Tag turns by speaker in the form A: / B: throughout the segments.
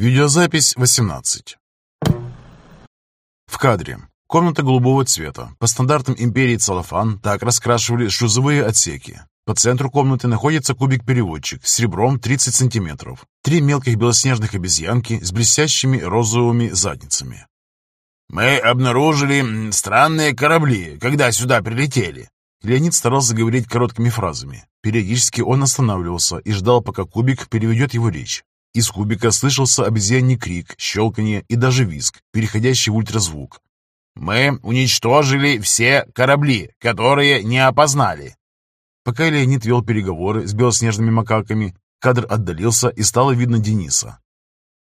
A: Видеозапись 18. В кадре. Комната голубого цвета. По стандартам империи целлофан так раскрашивали шлюзовые отсеки. По центру комнаты находится кубик-переводчик с ребром 30 сантиметров. Три мелких белоснежных обезьянки с блестящими розовыми задницами.
B: «Мы обнаружили странные корабли, когда сюда прилетели».
A: Леонид старался говорить короткими фразами. Периодически он останавливался и ждал, пока кубик переведет его речь. Из кубика слышался обезьяний крик, щелканье и даже визг, переходящий в ультразвук.
B: «Мы уничтожили все корабли, которые не опознали».
A: Пока Леонид вел переговоры с белоснежными макаками, кадр отдалился и стало видно Дениса.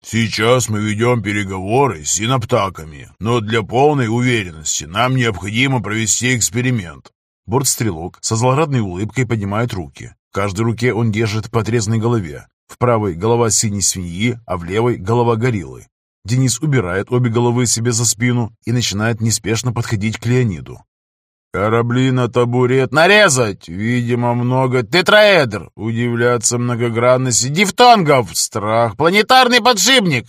C: «Сейчас мы ведем переговоры с синоптаками, но для полной уверенности нам необходимо провести эксперимент».
A: Бортстрелок со злорадной улыбкой поднимает руки. В каждой руке он держит по отрезанной голове. В правой голова синей свиньи, а в левой голова гориллы. Денис убирает обе головы себе за спину и начинает неспешно подходить к Леониду.
B: «Корабли на табурет нарезать! Видимо, много тетраэдр! Удивляться многогранности дифтонгов! Страх! Планетарный подшипник!»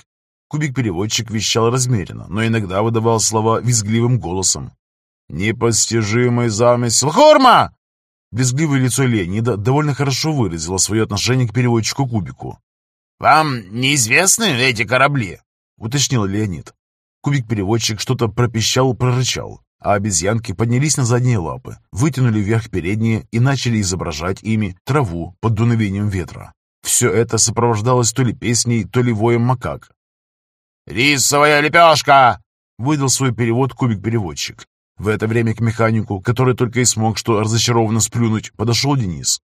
A: Кубик-переводчик вещал размеренно, но иногда выдавал слова визгливым голосом.
B: «Непостижимый замысел! Хурма!
A: Визгливое лицо Леонида довольно хорошо выразило свое отношение к переводчику Кубику.
B: «Вам неизвестны эти корабли?»
A: — уточнил Леонид. Кубик-переводчик что-то пропищал, прорычал, а обезьянки поднялись на задние лапы, вытянули вверх передние и начали изображать ими траву под дуновением ветра. Все это сопровождалось то ли песней, то ли воем макак.
B: «Рисовая лепешка!»
A: — выдал свой перевод кубик-переводчик. В это время к механику, который только и смог что разочарованно сплюнуть, подошел Денис.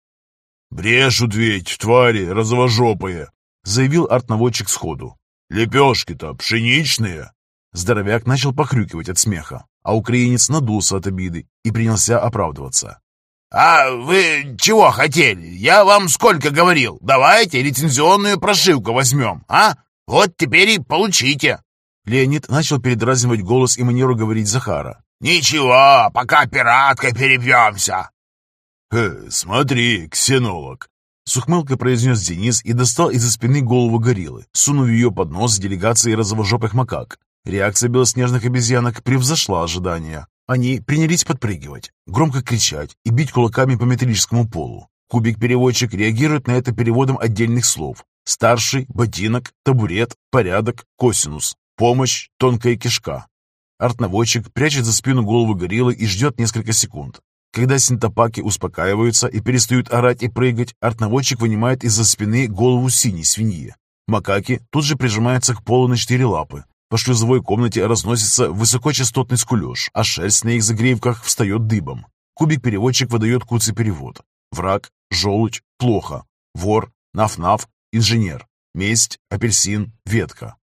C: «Брешут ведь, твари розовожопые!»
A: — заявил артноводчик сходу.
C: «Лепешки-то пшеничные!»
A: Здоровяк начал похрюкивать от смеха, а украинец надулся от обиды и принялся оправдываться.
B: «А вы чего хотели? Я вам сколько говорил? Давайте лицензионную прошивку возьмем, а? Вот теперь и получите!»
A: Леонид начал передразнивать голос и манеру говорить Захара,
B: «Ничего, пока пираткой перебьемся!»
C: «Э, смотри, ксенолог!»
A: С ухмылкой произнес Денис и достал из-за спины голову гориллы, сунув ее под нос делегации розовожопых макак. Реакция белоснежных обезьянок превзошла ожидания. Они принялись подпрыгивать, громко кричать и бить кулаками по металлическому полу. Кубик-переводчик реагирует на это переводом отдельных слов. Старший, ботинок, табурет, порядок, косинус, помощь, тонкая кишка. Артноводчик прячет за спину голову гориллы и ждет несколько секунд. Когда синтопаки успокаиваются и перестают орать и прыгать, артноводчик вынимает из-за спины голову синей свиньи. Макаки тут же прижимаются к полу на четыре лапы. По шлюзовой комнате разносится высокочастотный скулеж, а шерсть на их загривках встает дыбом. Кубик-переводчик выдает куцый перевод. Враг, желудь, плохо. Вор, наф-наф, инженер. Месть, апельсин, ветка.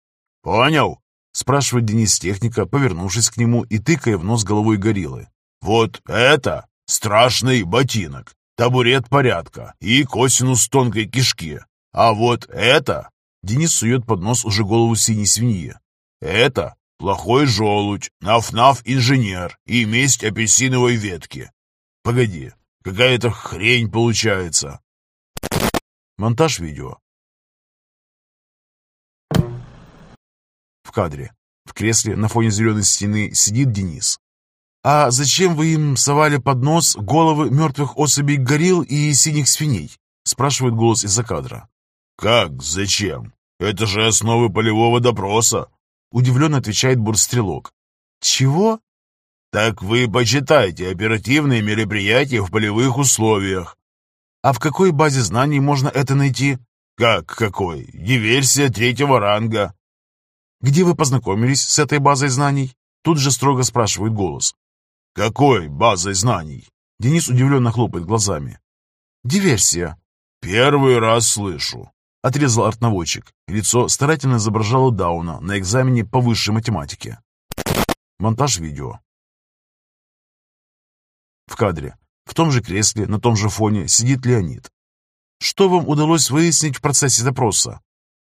C: «Понял?»
A: Спрашивает Денис техника, повернувшись к нему и тыкая в нос головой гориллы.
C: «Вот это страшный ботинок, табурет порядка и косинус тонкой кишки. А вот это...»
A: Денис сует под нос уже голову синей свиньи.
C: «Это плохой желудь, наф-наф инженер и месть апельсиновой ветки. Погоди, какая-то хрень получается».
A: Монтаж видео. В кадре. В кресле на фоне зеленой стены сидит Денис. «А зачем вы им совали под нос головы мертвых особей горилл и синих свиней?» спрашивает голос из-за кадра.
C: «Как? Зачем? Это же основы полевого допроса!»
A: Удивленно отвечает бурстрелок. «Чего?»
C: «Так вы почитайте оперативные мероприятия в полевых условиях».
A: «А в какой базе знаний можно это найти?»
C: «Как какой? Диверсия третьего ранга».
A: «Где вы познакомились с этой базой знаний?» Тут же строго спрашивает голос.
C: «Какой базой знаний?»
A: Денис удивленно хлопает глазами. «Диверсия».
C: «Первый раз слышу», —
A: отрезал артноводчик. Лицо старательно изображало Дауна на экзамене по высшей математике. Монтаж видео. В кадре. В том же кресле, на том же фоне сидит Леонид. Что вам удалось выяснить в процессе допроса?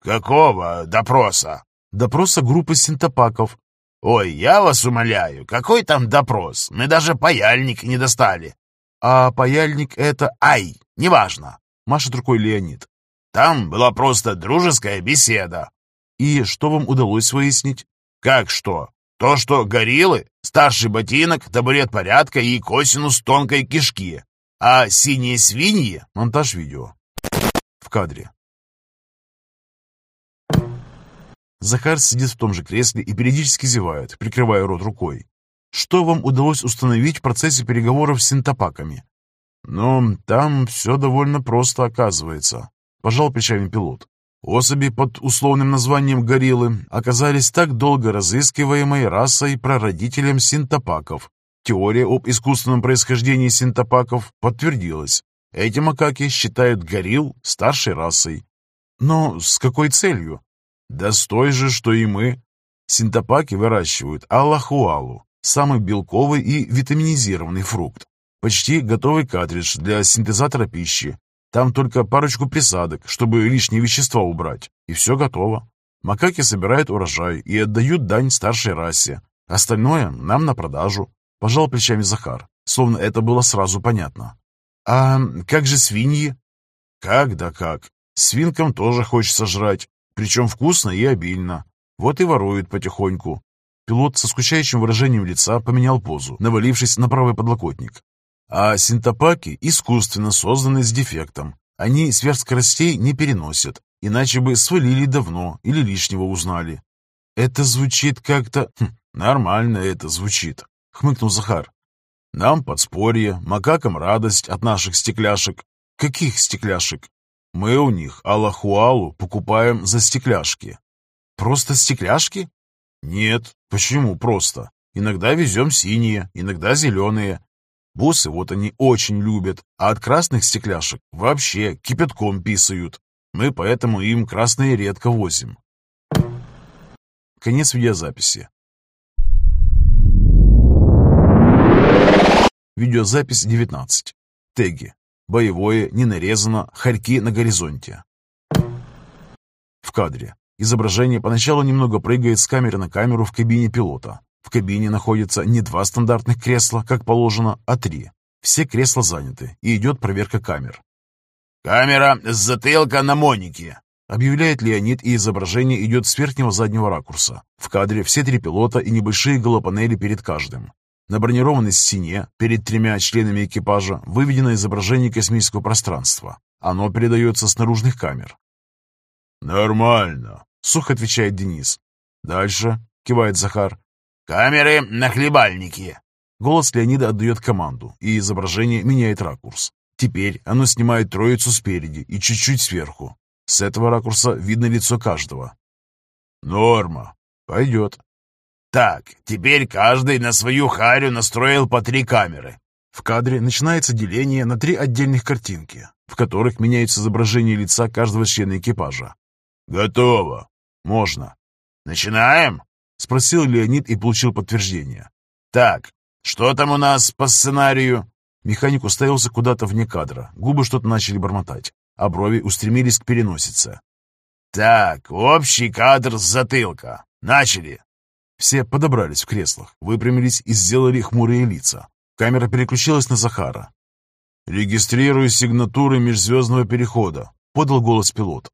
B: «Какого допроса?»
A: Допроса группы синтопаков.
B: «Ой, я вас умоляю, какой там допрос? Мы даже паяльник не достали».
A: «А паяльник это...»
B: «Ай, неважно», —
A: машет рукой Леонид.
B: «Там была просто дружеская беседа».
A: И что вам удалось выяснить?
B: Как что? То, что гориллы, старший ботинок, табурет порядка и косинус тонкой кишки. А синие свиньи...
A: Монтаж видео. В кадре. Захар сидит в том же кресле и периодически зевает, прикрывая рот рукой. Что вам удалось установить в процессе переговоров с синтопаками? Ну, там все довольно просто оказывается. Пожал плечами пилот. Особи под условным названием гориллы оказались так долго разыскиваемой расой прародителем синтопаков. Теория об искусственном происхождении синтопаков подтвердилась. Эти макаки считают горилл старшей расой. Но с какой целью? Да с той же, что и мы. Синтопаки выращивают аллахуалу, самый белковый и витаминизированный фрукт. Почти готовый картридж для синтезатора пищи, там только парочку присадок, чтобы лишние вещества убрать, и все готово. Макаки собирают урожай и отдают дань старшей расе. Остальное нам на продажу. Пожал плечами Захар, словно это было сразу понятно. А как же свиньи? Как да как. Свинкам тоже хочется жрать, причем вкусно и обильно. Вот и воруют потихоньку. Пилот со скучающим выражением лица поменял позу, навалившись на правый подлокотник. А синтопаки искусственно созданы с дефектом. Они сверхскоростей не переносят, иначе бы свалили давно или лишнего узнали. Это звучит как-то... Хм, нормально это звучит, хмыкнул Захар. Нам подспорье, макакам радость от наших стекляшек. Каких стекляшек? Мы у них алахуалу покупаем за стекляшки. Просто стекляшки? Нет, почему просто? Иногда везем синие, иногда зеленые, Бусы вот они очень любят, а от красных стекляшек вообще кипятком писают. Мы поэтому им красные редко возим. Конец видеозаписи. Видеозапись 19. Теги. Боевое, не нарезано, хорьки на горизонте. В кадре. Изображение поначалу немного прыгает с камеры на камеру в кабине пилота. В кабине находится не два стандартных кресла, как положено, а три. Все кресла заняты, и идет проверка камер.
B: «Камера с затылка на Монике», —
A: объявляет Леонид, и изображение идет с верхнего заднего ракурса. В кадре все три пилота и небольшие голопанели перед каждым. На бронированной стене, перед тремя членами экипажа, выведено изображение космического пространства. Оно передается с наружных камер.
C: «Нормально», —
A: сухо отвечает Денис. «Дальше», — кивает Захар,
B: «Камеры на хлебальнике!»
A: Голос Леонида отдает команду, и изображение меняет ракурс. Теперь оно снимает троицу спереди и чуть-чуть сверху. С этого ракурса видно лицо каждого.
C: «Норма.
A: Пойдет».
B: «Так, теперь каждый на свою харю настроил по три камеры».
A: В кадре начинается деление на три отдельных картинки, в которых меняется изображение лица каждого члена экипажа.
C: «Готово.
A: Можно».
B: «Начинаем?»
A: Спросил Леонид и получил подтверждение.
B: «Так, что там у нас по сценарию?»
A: Механик уставился куда-то вне кадра. Губы что-то начали бормотать, а брови устремились к переносице.
B: «Так, общий кадр с затылка. Начали!»
A: Все подобрались в креслах, выпрямились и сделали хмурые лица. Камера переключилась на Захара.
C: «Регистрирую сигнатуры межзвездного перехода», — подал голос пилот.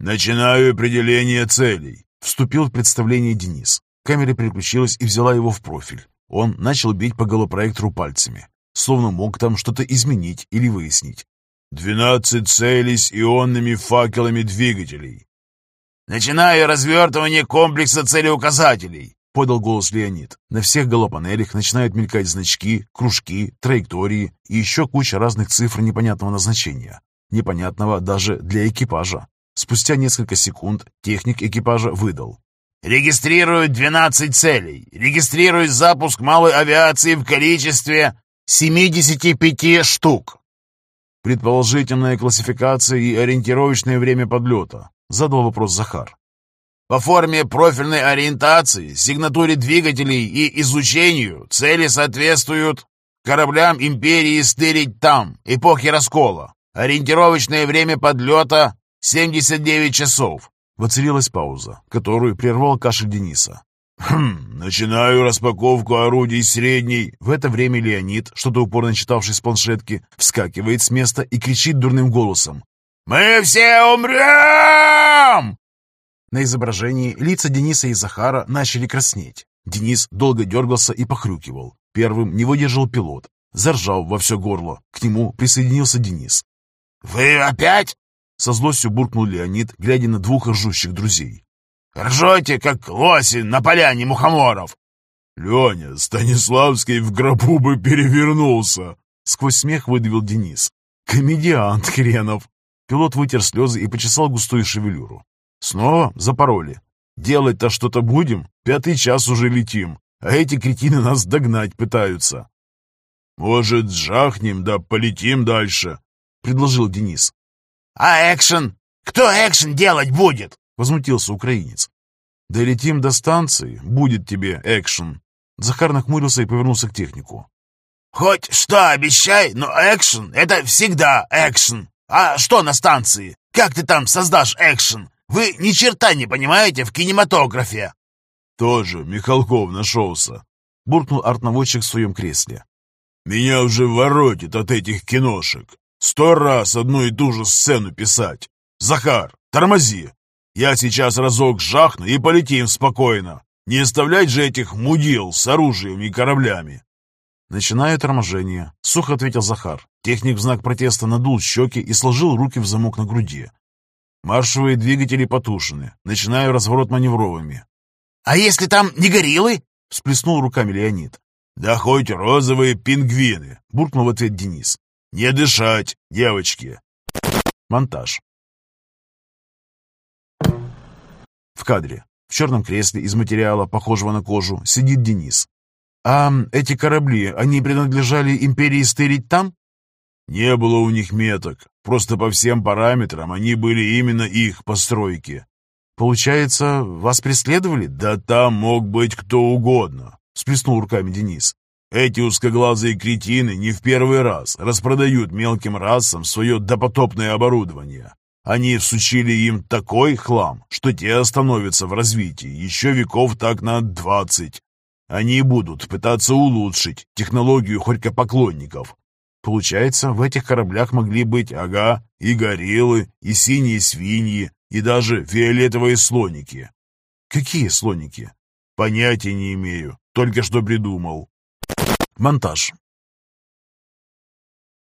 C: «Начинаю определение целей.
A: Вступил в представление Денис. Камера переключилась и взяла его в профиль. Он начал бить по голопроектору пальцами, словно мог там что-то изменить или выяснить.
C: «Двенадцать целей с ионными факелами двигателей».
B: «Начинаю развертывание комплекса целеуказателей», —
A: подал голос Леонид. На всех голопанелях начинают мелькать значки, кружки, траектории и еще куча разных цифр непонятного назначения. Непонятного даже для экипажа. Спустя несколько секунд техник экипажа выдал.
B: «Регистрирую 12 целей. Регистрирую запуск малой авиации в количестве 75 штук».
A: «Предположительная классификация и ориентировочное время подлета», — задал вопрос Захар.
B: «По форме профильной ориентации, сигнатуре двигателей и изучению цели соответствуют кораблям Империи стырить там, эпохи раскола. Ориентировочное время подлета «Семьдесят девять часов!»
A: Воцарилась пауза, которую прервал кашель Дениса.
C: «Хм, начинаю распаковку орудий средней».
A: В это время Леонид, что-то упорно читавший с планшетки, вскакивает с места и кричит дурным голосом.
B: «Мы все умрем!»
A: На изображении лица Дениса и Захара начали краснеть. Денис долго дергался и похрюкивал. Первым не выдержал пилот. Заржал во все горло. К нему присоединился Денис.
B: «Вы опять?»
A: Со злостью буркнул Леонид, глядя на двух ржущих друзей.
B: «Ржете, как лоси на поляне мухоморов!»
C: «Леня, Станиславский в гробу бы перевернулся!»
A: Сквозь смех выдавил Денис. «Комедиант хренов!» Пилот вытер слезы и почесал густую шевелюру. «Снова запороли. Делать-то что-то будем? Пятый час уже летим, а эти кретины нас догнать пытаются».
C: «Может, жахнем да полетим дальше?»
A: — предложил Денис.
B: «А экшен? Кто экшен делать будет?»
A: — возмутился украинец. «Долетим до станции, будет тебе экшен». Захар нахмурился и повернулся к технику.
B: «Хоть что обещай, но экшен — это всегда экшен. А что на станции? Как ты там создашь экшен? Вы ни черта не понимаете в кинематографе!»
C: «Тоже Михалков нашелся», —
A: буркнул артноводчик в своем кресле.
C: «Меня уже воротит от этих киношек. Сто раз одну и ту же сцену писать. Захар, тормози. Я сейчас разок жахну и полетим спокойно. Не оставлять же этих мудил с оружием и кораблями.
A: «Начинаю торможение», — сухо ответил Захар. Техник в знак протеста надул щеки и сложил руки в замок на груди. «Маршевые двигатели потушены. Начинаю разворот маневровыми».
B: «А если там не гориллы?»
A: — всплеснул руками Леонид.
C: «Да хоть розовые пингвины!» — буркнул в ответ Денис. «Не дышать, девочки!»
A: Монтаж. В кадре, в черном кресле из материала, похожего на кожу, сидит Денис. «А эти корабли, они принадлежали империи стырить там?»
C: «Не было у них меток. Просто по всем параметрам они были именно их постройки».
A: «Получается, вас преследовали?»
C: «Да там мог быть кто угодно», — сплеснул руками Денис. Эти узкоглазые кретины не в первый раз распродают мелким расам свое допотопное оборудование. Они всучили им такой хлам, что те остановятся в развитии еще веков так на двадцать. Они будут пытаться улучшить технологию хорькопоклонников. Получается, в этих кораблях могли быть, ага, и гориллы, и синие свиньи, и даже фиолетовые слоники.
A: Какие слоники?
C: Понятия не имею, только что придумал.
A: Монтаж.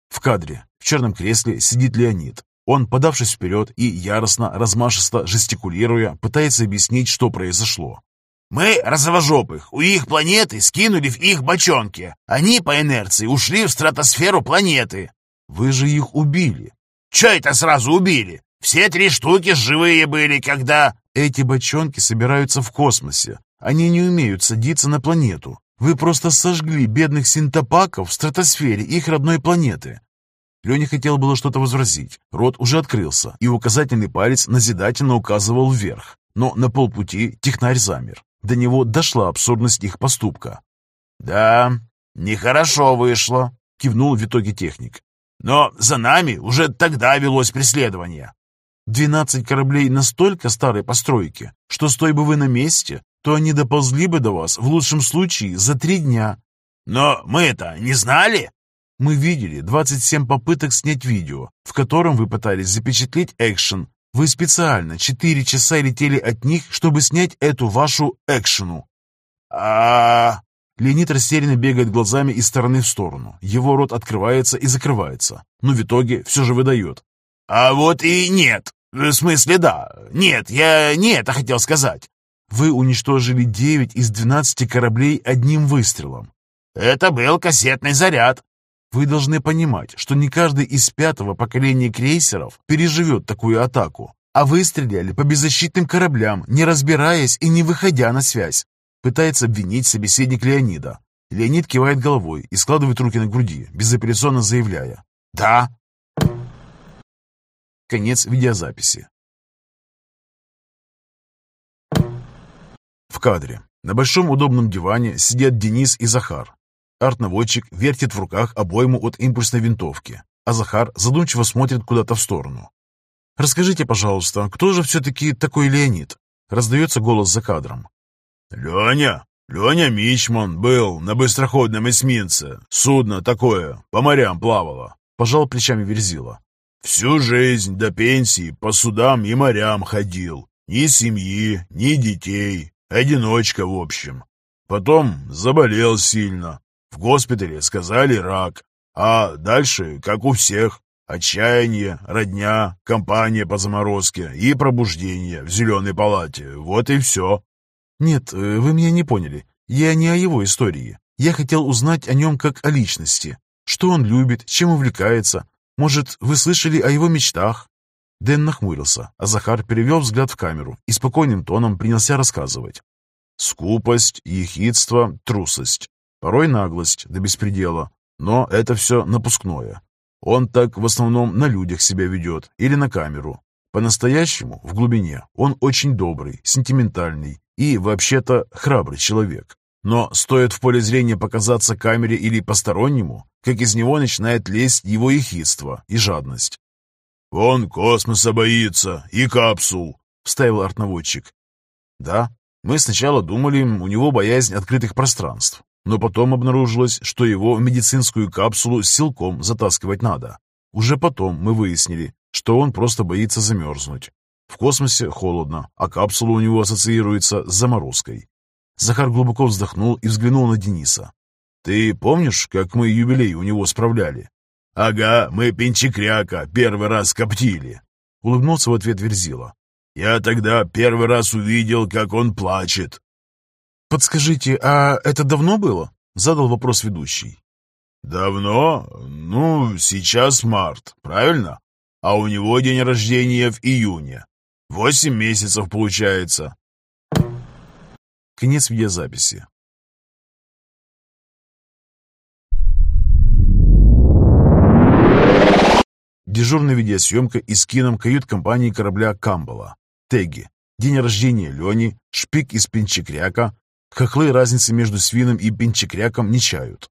A: В кадре, в черном кресле, сидит Леонид. Он, подавшись вперед и яростно, размашисто жестикулируя, пытается объяснить, что произошло.
B: «Мы, розовожопых, у их планеты скинули в их бочонки. Они по инерции ушли в стратосферу планеты».
A: «Вы же их убили».
B: «Че это сразу убили? Все три штуки живые были, когда...»
A: «Эти бочонки собираются в космосе. Они не умеют садиться на планету. Вы просто сожгли бедных синтопаков в стратосфере их родной планеты. Леня хотел было что-то возразить. Рот уже открылся, и указательный палец назидательно указывал вверх. Но на полпути технарь замер. До него дошла абсурдность их поступка.
B: «Да, нехорошо вышло», — кивнул в итоге техник. «Но за нами уже тогда велось преследование».
A: «Двенадцать кораблей настолько старой постройки, что стой бы вы на месте, то они доползли бы до вас в лучшем случае за три дня.
B: Но мы-то не знали.
A: Мы видели 27 попыток снять видео, в котором вы пытались запечатлеть экшен. Вы специально 4 часа летели от них, чтобы снять эту вашу экшену.
B: а
A: Леонид растерянно бегает глазами из стороны в сторону. Его рот открывается и закрывается, но в итоге все же выдает.
B: «А вот и нет. В смысле, да. Нет, я не это хотел сказать.
A: Вы уничтожили 9 из 12 кораблей одним выстрелом.
B: Это был кассетный заряд.
A: Вы должны понимать, что не каждый из пятого поколения крейсеров переживет такую атаку, а вы стреляли по беззащитным кораблям, не разбираясь и не выходя на связь. Пытается обвинить собеседник Леонида. Леонид кивает головой и складывает руки на груди, безапелляционно заявляя «Да». Конец видеозаписи. В кадре. На большом удобном диване сидят Денис и Захар. Артнаводчик вертит в руках обойму от импульсной винтовки, а Захар задумчиво смотрит куда-то в сторону. «Расскажите, пожалуйста, кто же все-таки такой Леонид?» Раздается голос за кадром.
C: «Леня! Леня Мичман был на быстроходном эсминце. Судно такое, по морям плавало», — пожал плечами Верзила. «Всю жизнь до пенсии по судам и морям ходил. Ни семьи, ни детей. Одиночка, в общем. Потом заболел сильно. В госпитале сказали рак. А дальше, как у всех, отчаяние, родня, компания по заморозке и пробуждение в зеленой палате. Вот и все.
A: Нет, э, вы меня не поняли. Я не о его истории. Я хотел узнать о нем как о личности. Что он любит, чем увлекается. Может, вы слышали о его мечтах? Дэн нахмурился, а Захар перевел взгляд в камеру и спокойным тоном принялся рассказывать. Скупость, ехидство, трусость. Порой наглость до беспредела. Но это все напускное. Он так в основном на людях себя ведет или на камеру. По-настоящему, в глубине, он очень добрый, сентиментальный и, вообще-то, храбрый человек. Но стоит в поле зрения показаться камере или постороннему, как из него начинает лезть его ехидство и жадность.
C: «Он космоса боится и капсул», — вставил артноводчик.
A: «Да, мы сначала думали, у него боязнь открытых пространств, но потом обнаружилось, что его в медицинскую капсулу силком затаскивать надо. Уже потом мы выяснили, что он просто боится замерзнуть. В космосе холодно, а капсула у него ассоциируется с заморозкой. Захар глубоко вздохнул и взглянул на Дениса. «Ты помнишь, как мы юбилей у него справляли?»
C: «Ага, мы пенчекряка первый раз коптили», —
A: улыбнулся в ответ Верзила.
C: «Я тогда первый раз увидел, как он плачет.
A: «Подскажите, а это давно было?» — задал вопрос ведущий.
C: «Давно? Ну, сейчас март, правильно? А у него день рождения в июне. Восемь месяцев получается».
A: Конец видеозаписи. Дежурная видеосъемка из кином кают-компании корабля «Камбала». Теги. День рождения Лени, шпик из Пинчекряка, Хохлы разницы между свином и пенчекряком не чают.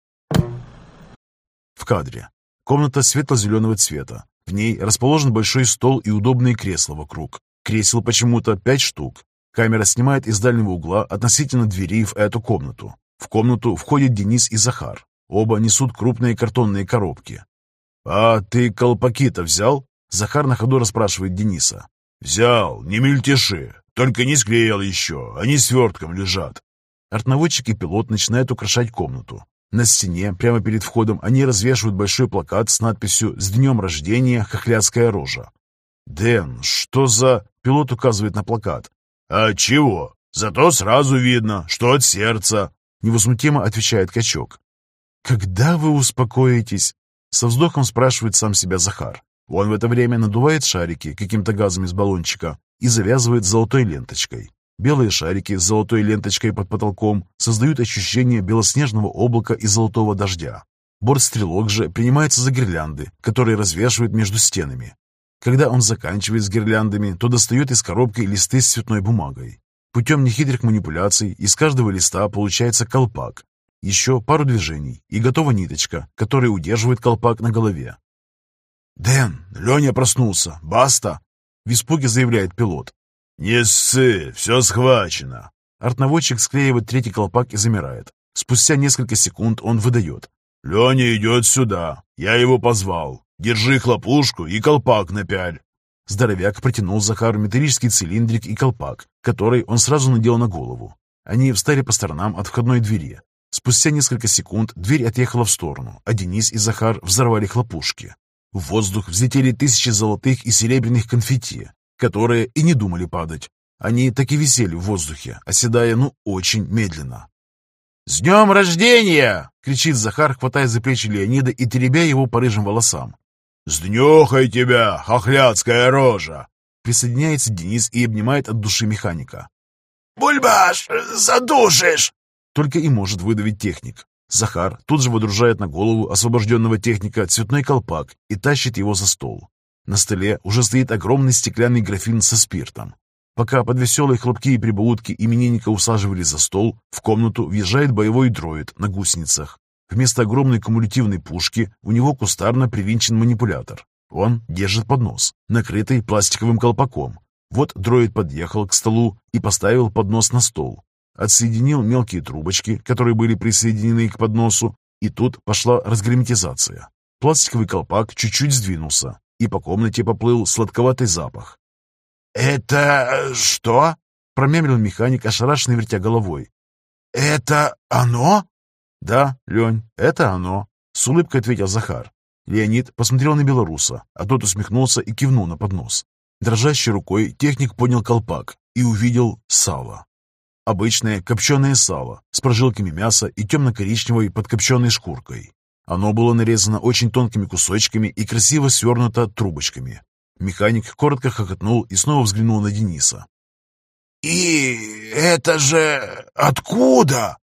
A: В кадре. Комната светло-зеленого цвета. В ней расположен большой стол и удобные кресла вокруг. Кресел почему-то пять штук. Камера снимает из дальнего угла относительно двери в эту комнату. В комнату входят Денис и Захар. Оба несут крупные картонные коробки. «А ты колпаки-то взял?» Захар на ходу расспрашивает Дениса.
C: «Взял, не мельтеши. Только не склеил еще, они свертком лежат.
A: Артноводчик и пилот начинают украшать комнату. На стене, прямо перед входом, они развешивают большой плакат с надписью «С днем рождения, хохлядская рожа». «Дэн, что за...» — пилот указывает на плакат.
C: «А чего? Зато сразу видно, что от сердца», —
A: невозмутимо отвечает качок. «Когда вы успокоитесь?» — со вздохом спрашивает сам себя Захар. Он в это время надувает шарики каким-то газом из баллончика и завязывает золотой ленточкой. Белые шарики с золотой ленточкой под потолком создают ощущение белоснежного облака и золотого дождя. Бортстрелок же принимается за гирлянды, которые развешивают между стенами. Когда он заканчивает с гирляндами, то достает из коробки листы с цветной бумагой. Путем нехитрых манипуляций из каждого листа получается колпак. Еще пару движений, и готова ниточка, которая удерживает колпак на голове.
C: «Дэн, Леня проснулся! Баста!»
A: В испуге заявляет пилот.
C: «Не ссы, все схвачено!»
A: Артноводчик склеивает третий колпак и замирает. Спустя несколько секунд он выдает.
C: «Леня идет сюда. Я его позвал. Держи хлопушку и колпак напяль».
A: Здоровяк протянул Захару металлический цилиндрик и колпак, который он сразу надел на голову. Они встали по сторонам от входной двери. Спустя несколько секунд дверь отъехала в сторону, а Денис и Захар взорвали хлопушки. В воздух взлетели тысячи золотых и серебряных конфетти, которые и не думали падать. Они так и висели в воздухе, оседая, ну, очень медленно.
B: «С днем рождения!» — кричит Захар, хватая за плечи Леонида и теребя его по рыжим волосам.
C: «С днюхой тебя, хохлядская рожа!»
A: Присоединяется Денис и обнимает от души механика.
C: «Бульбаш, задушишь!»
A: Только и может выдавить техник. Захар тут же водружает на голову освобожденного техника цветной колпак и тащит его за стол. На столе уже стоит огромный стеклянный графин со спиртом. Пока под веселые хлопки и прибаутки именинника усаживали за стол, в комнату въезжает боевой дроид на гусеницах. Вместо огромной кумулятивной пушки у него кустарно привинчен манипулятор. Он держит поднос, накрытый пластиковым колпаком. Вот дроид подъехал к столу и поставил поднос на стол. Отсоединил мелкие трубочки, которые были присоединены к подносу, и тут пошла разгерметизация. Пластиковый колпак чуть-чуть сдвинулся, и по комнате поплыл сладковатый запах.
B: «Это что?» — промямлил механик, ошарашенно вертя головой. «Это оно?»
A: «Да, Лень, это оно», — с улыбкой ответил Захар. Леонид посмотрел на белоруса, а тот усмехнулся и кивнул на поднос. Дрожащей рукой техник поднял колпак и увидел сало. Обычное копченое сало с прожилками мяса и темно-коричневой подкопченной шкуркой. Оно было нарезано очень тонкими кусочками и красиво свернуто трубочками. Механик коротко хохотнул и снова взглянул на Дениса.
B: «И это же откуда?»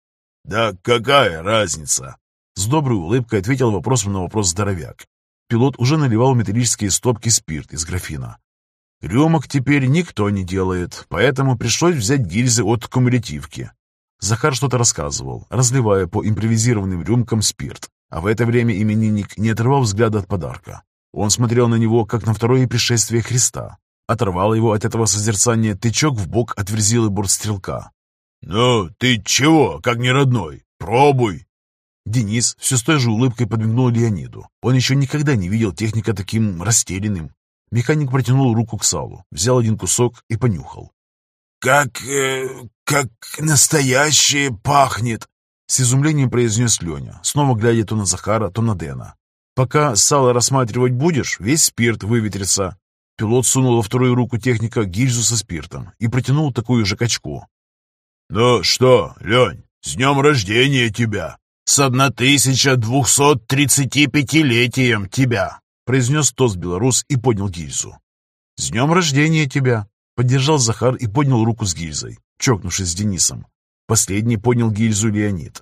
C: «Да какая разница?»
A: С доброй улыбкой ответил вопросом на вопрос здоровяк. Пилот уже наливал металлические стопки спирт из графина. Рюмок теперь никто не делает, поэтому пришлось взять гильзы от кумулятивки. Захар что-то рассказывал, разливая по импровизированным рюмкам спирт, а в это время именинник не отрывал взгляда от подарка. Он смотрел на него, как на второе пришествие Христа. Оторвал его от этого созерцания тычок в бок от верзилы бортстрелка.
C: «Ну, ты чего, как не родной? Пробуй!»
A: Денис все с той же улыбкой подмигнул Леониду. Он еще никогда не видел техника таким растерянным. Механик протянул руку к салу, взял один кусок и понюхал.
B: «Как... Э, как настоящее пахнет!»
A: С изумлением произнес Леня, снова глядя то на Захара, то на Дэна. «Пока сало рассматривать будешь, весь спирт выветрится». Пилот сунул во вторую руку техника гильзу со спиртом и протянул такую же качку.
C: «Ну что, Лень, с днем рождения тебя!»
B: «С 1235-летием тебя!»
A: произнес тост белорус и поднял гильзу. «С днем рождения тебя!» Поддержал Захар и поднял руку с гильзой, чокнувшись с Денисом. Последний поднял гильзу Леонид.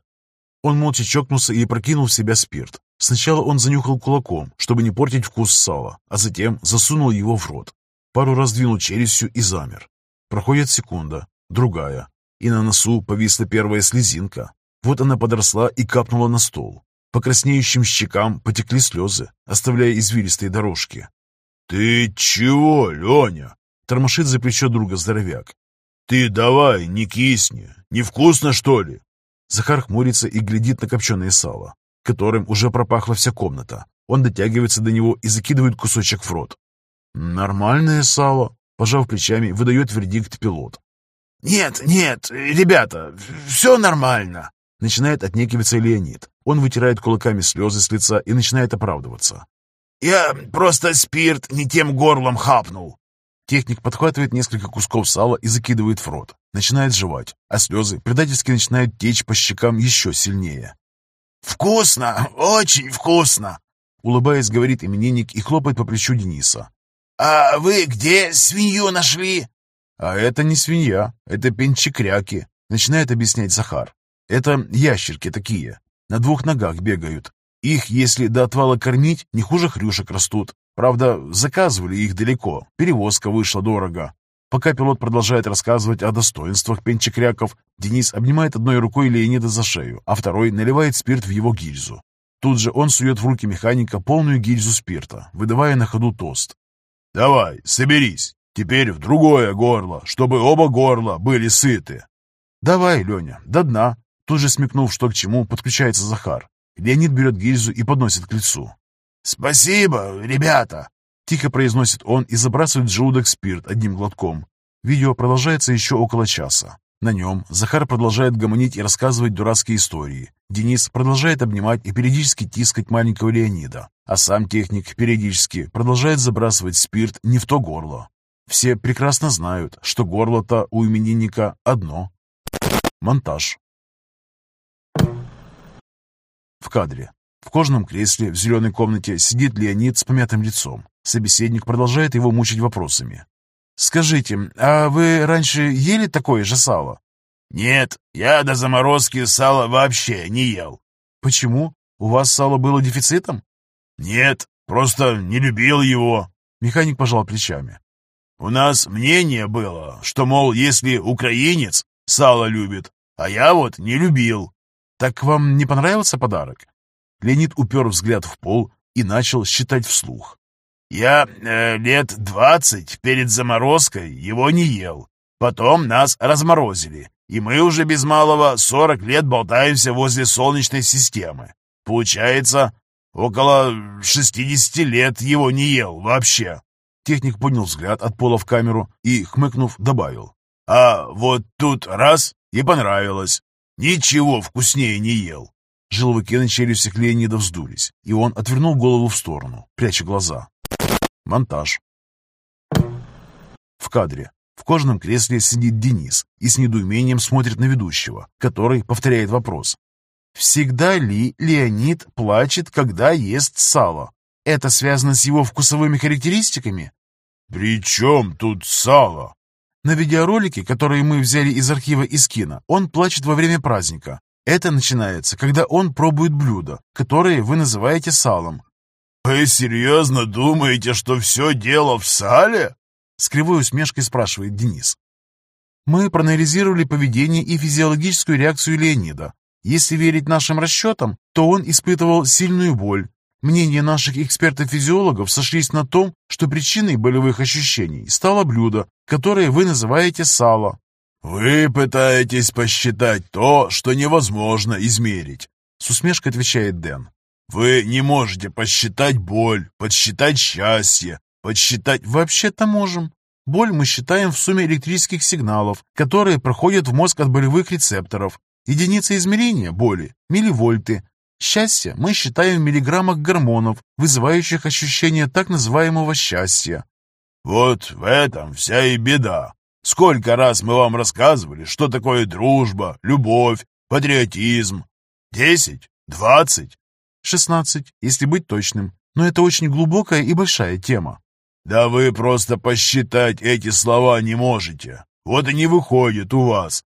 A: Он молча чокнулся и прокинул в себя спирт. Сначала он занюхал кулаком, чтобы не портить вкус сала, а затем засунул его в рот. Пару раз двинул челюстью и замер. Проходит секунда, другая, и на носу повисла первая слезинка. Вот она подросла и капнула на стол. По краснеющим щекам потекли слезы, оставляя извилистые дорожки.
C: «Ты чего, Леня?»
A: — тормошит за плечо друга здоровяк.
C: «Ты давай, не кисни. Невкусно, что ли?»
A: Захар хмурится и глядит на копченое сало, которым уже пропахла вся комната. Он дотягивается до него и закидывает кусочек в рот. «Нормальное сало», — пожав плечами, выдает вердикт пилот.
B: «Нет, нет, ребята, все нормально», —
A: начинает отнекиваться Леонид. Он вытирает кулаками слезы с лица и начинает оправдываться.
B: «Я просто спирт не тем горлом хапнул».
A: Техник подхватывает несколько кусков сала и закидывает в рот. Начинает жевать, а слезы предательски начинают течь по щекам еще сильнее.
B: «Вкусно! Очень вкусно!»
A: Улыбаясь, говорит именинник и хлопает по плечу Дениса.
B: «А вы где свинью нашли?»
A: «А это не свинья, это пенчекряки», — начинает объяснять Захар. «Это ящерки такие, на двух ногах бегают. Их, если до отвала кормить, не хуже хрюшек растут. Правда, заказывали их далеко, перевозка вышла дорого. Пока пилот продолжает рассказывать о достоинствах пенчекряков, Денис обнимает одной рукой Леонида за шею, а второй наливает спирт в его гильзу. Тут же он сует в руки механика полную гильзу спирта, выдавая на ходу тост.
C: «Давай, соберись. Теперь в другое горло, чтобы оба горла были сыты».
A: «Давай, Леня, до дна», Тут же смекнув, что к чему, подключается Захар. Леонид берет гильзу и подносит к лицу.
B: «Спасибо, ребята!»
A: Тихо произносит он и забрасывает в желудок спирт одним глотком. Видео продолжается еще около часа. На нем Захар продолжает гомонить и рассказывать дурацкие истории. Денис продолжает обнимать и периодически тискать маленького Леонида, а сам техник периодически продолжает забрасывать спирт не в то горло. Все прекрасно знают, что горло-то у именинника одно. Монтаж. В кадре. В кожаном кресле в зеленой комнате сидит Леонид с помятым лицом. Собеседник продолжает его мучить вопросами. «Скажите, а вы раньше ели такое же сало?»
B: «Нет, я до заморозки сала вообще не ел».
A: «Почему? У вас сало было дефицитом?»
B: «Нет, просто не любил его».
A: Механик пожал плечами.
B: «У нас мнение было, что, мол, если украинец, сало любит, а я вот не любил».
A: «Так вам не понравился подарок?» Леонид упер взгляд в пол и начал считать вслух.
B: «Я э, лет двадцать перед заморозкой его не ел. Потом нас разморозили, и мы уже без малого сорок лет болтаемся возле Солнечной системы. Получается, около шестидесяти лет его не ел вообще».
A: Техник поднял взгляд от пола в камеру и, хмыкнув, добавил.
C: «А вот тут раз и понравилось. Ничего вкуснее не ел».
A: Жиловики на челюстях Леонида вздулись, и он отвернул голову в сторону, пряча глаза. Монтаж. В кадре. В кожаном кресле сидит Денис и с недоумением смотрит на ведущего, который повторяет вопрос. Всегда ли Леонид плачет, когда ест сало? Это связано с его вкусовыми характеристиками?
C: «При чем тут сало?»
A: На видеоролике, который мы взяли из архива Искина, он плачет во время праздника. Это начинается, когда он пробует блюда, которые вы называете салом.
C: «Вы серьезно думаете, что все дело в сале?»
A: С кривой усмешкой спрашивает Денис. Мы проанализировали поведение и физиологическую реакцию Леонида. Если верить нашим расчетам, то он испытывал сильную боль. Мнения наших экспертов-физиологов сошлись на том, что причиной болевых ощущений стало блюдо, которое вы называете сало.
C: «Вы пытаетесь посчитать то, что невозможно измерить», — с усмешкой отвечает Дэн. «Вы не можете посчитать боль, подсчитать счастье, подсчитать...»
A: «Вообще-то можем. Боль мы считаем в сумме электрических сигналов, которые проходят в мозг от болевых рецепторов. Единица измерения боли – милливольты. Счастье мы считаем в миллиграммах гормонов, вызывающих ощущение так называемого счастья.
C: «Вот в этом вся и беда. Сколько раз мы вам рассказывали, что такое дружба, любовь, патриотизм? Десять? Двадцать?»
A: «Шестнадцать, если быть точным. Но это очень глубокая и большая тема.
C: «Да вы просто посчитать эти слова не можете. Вот и не выходит у вас».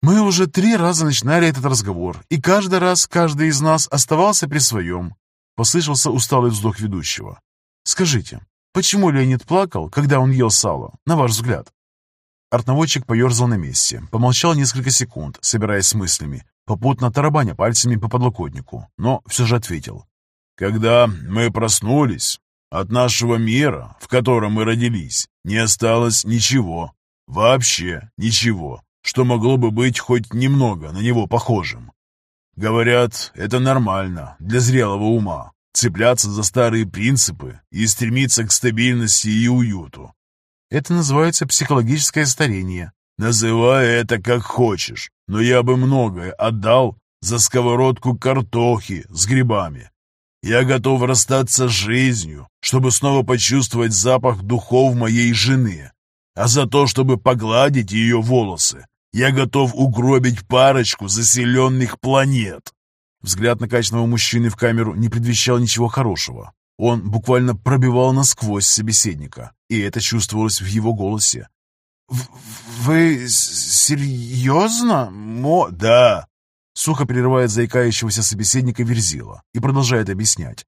A: Мы уже три раза начинали этот разговор, и каждый раз каждый из нас оставался при своем. Послышался усталый вздох ведущего. «Скажите, почему Леонид плакал, когда он ел сало, на ваш взгляд?» Артноводчик поерзал на месте, помолчал несколько секунд, собираясь с мыслями, попутно тарабаня пальцами по подлокотнику, но все же ответил.
C: «Когда мы проснулись, от нашего мира, в котором мы родились, не осталось ничего, вообще ничего, что могло бы быть хоть немного на него похожим. Говорят, это нормально для зрелого ума, цепляться за старые принципы и стремиться к стабильности и уюту.
A: Это называется психологическое старение.
C: Называй это как хочешь, но я бы многое отдал за сковородку картохи с грибами я готов расстаться с жизнью, чтобы снова почувствовать запах духов моей жены. А за то, чтобы погладить ее волосы, я готов угробить парочку заселенных планет.
A: Взгляд накачанного мужчины в камеру не предвещал ничего хорошего. Он буквально пробивал насквозь собеседника, и это чувствовалось в его голосе. «Вы серьезно? Мо...»
C: «Да,
A: Сухо прерывает заикающегося собеседника Верзила и продолжает объяснять.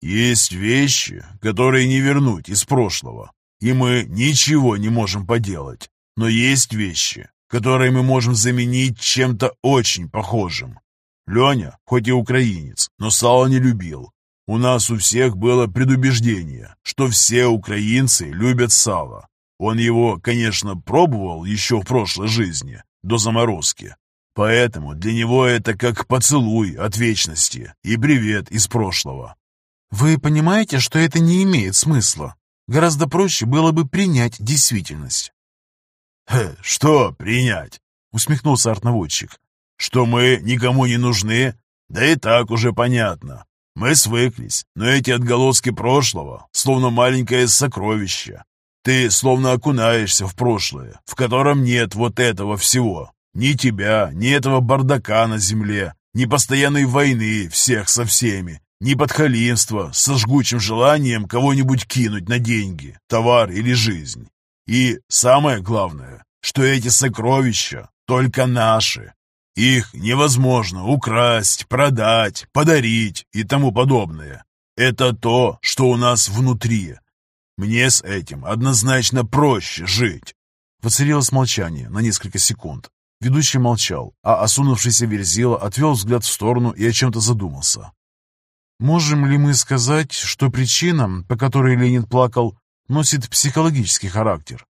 C: «Есть вещи, которые не вернуть из прошлого, и мы ничего не можем поделать. Но есть вещи, которые мы можем заменить чем-то очень похожим. Леня, хоть и украинец, но сало не любил. У нас у всех было предубеждение, что все украинцы любят сало. Он его, конечно, пробовал еще в прошлой жизни, до заморозки, Поэтому для него это как поцелуй от вечности и привет из прошлого.
A: Вы понимаете, что это не имеет смысла? Гораздо проще было бы принять действительность.
C: «Что принять?» — усмехнулся артноводчик. «Что мы никому не нужны? Да и так уже понятно. Мы свыклись, но эти отголоски прошлого, словно маленькое сокровище. Ты словно окунаешься в прошлое, в котором нет вот этого всего. Ни тебя, ни этого бардака на земле, ни постоянной войны всех со всеми, ни подхалимства со жгучим желанием кого-нибудь кинуть на деньги, товар или жизнь. И самое главное, что эти сокровища только наши. Их невозможно украсть, продать, подарить и тому подобное. Это то, что у нас внутри. Мне с этим однозначно проще жить.
A: Воцарилось молчание на несколько секунд. Ведущий молчал, а осунувшийся Верзила отвел взгляд в сторону и о чем-то задумался. Можем ли мы сказать, что причина, по которой Ленин плакал, носит психологический характер?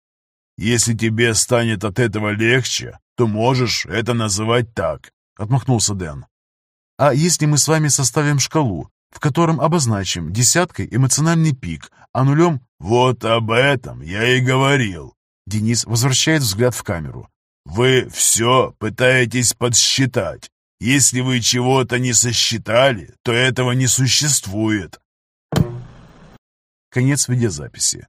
C: Если тебе станет от этого легче, то можешь это называть так, отмахнулся Дэн.
A: А если мы с вами составим шкалу, в котором обозначим десяткой эмоциональный пик, а нулем
C: «Вот об этом я и говорил».
A: Денис возвращает взгляд в камеру.
C: «Вы все пытаетесь подсчитать. Если вы чего-то не сосчитали, то этого не существует».
A: Конец видеозаписи.